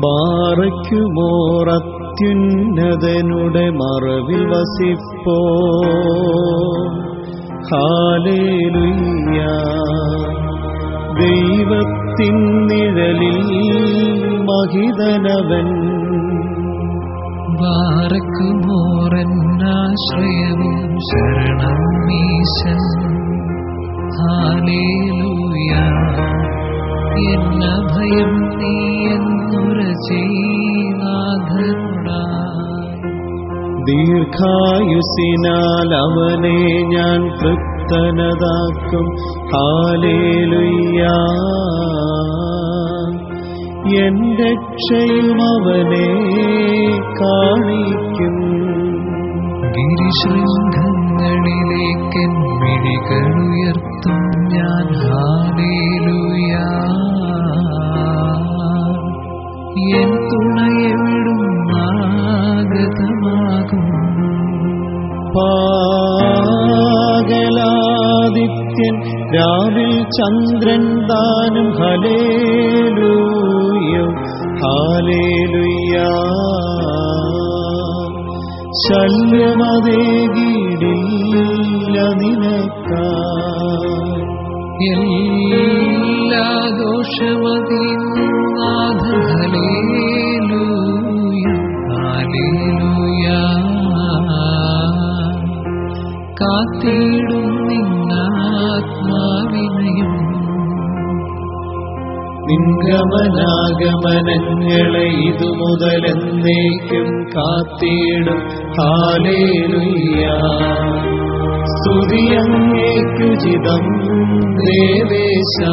ബാറയ്ക്കുമോറത്യുന്നതനുടെ മറവിൽ വസിപ്പോ ഹാലേലുയ്യ. ദൈവത്തിൻ നിഴലിൽ മഹിതനവൻ. ബാറക്കുമോറന്നാശ്രയവും ശരണം മീശൻ. ഹാലേലുയ്യ. എന്ന ഭയം നീ ദീർഘായുസിനാൽ അവനെ ഞാൻ തൃപ്തനതാക്കും ഹാലേലുയ്യ. എന്റെ രക്ഷയും അവനെ കാണിക്കും. ഗിരിശൃംഖങ്ങളിലേക്കൻ മിഴികളുയർത്തും ആഗതമാകും പാകലാദിത്യൻ രാവിൽ ചന്ദ്രൻ ദാനം ഹലേലൂയോ ഹാലേലുയ്യ ശല്യമതേകിടില്ല നിനക്കാ എല്ലാ ദോഷമതിയും കാത്തിടും നിന്നാത്മാവിനെയും. നിഗമനാഗമനങ്ങളെ ഇതു മുതലെന്നേക്കും കാത്തിടും. ഹാലേലുയ്യ. സ്തുതിയങ്ങേക്കുചിതം ദേവേശ.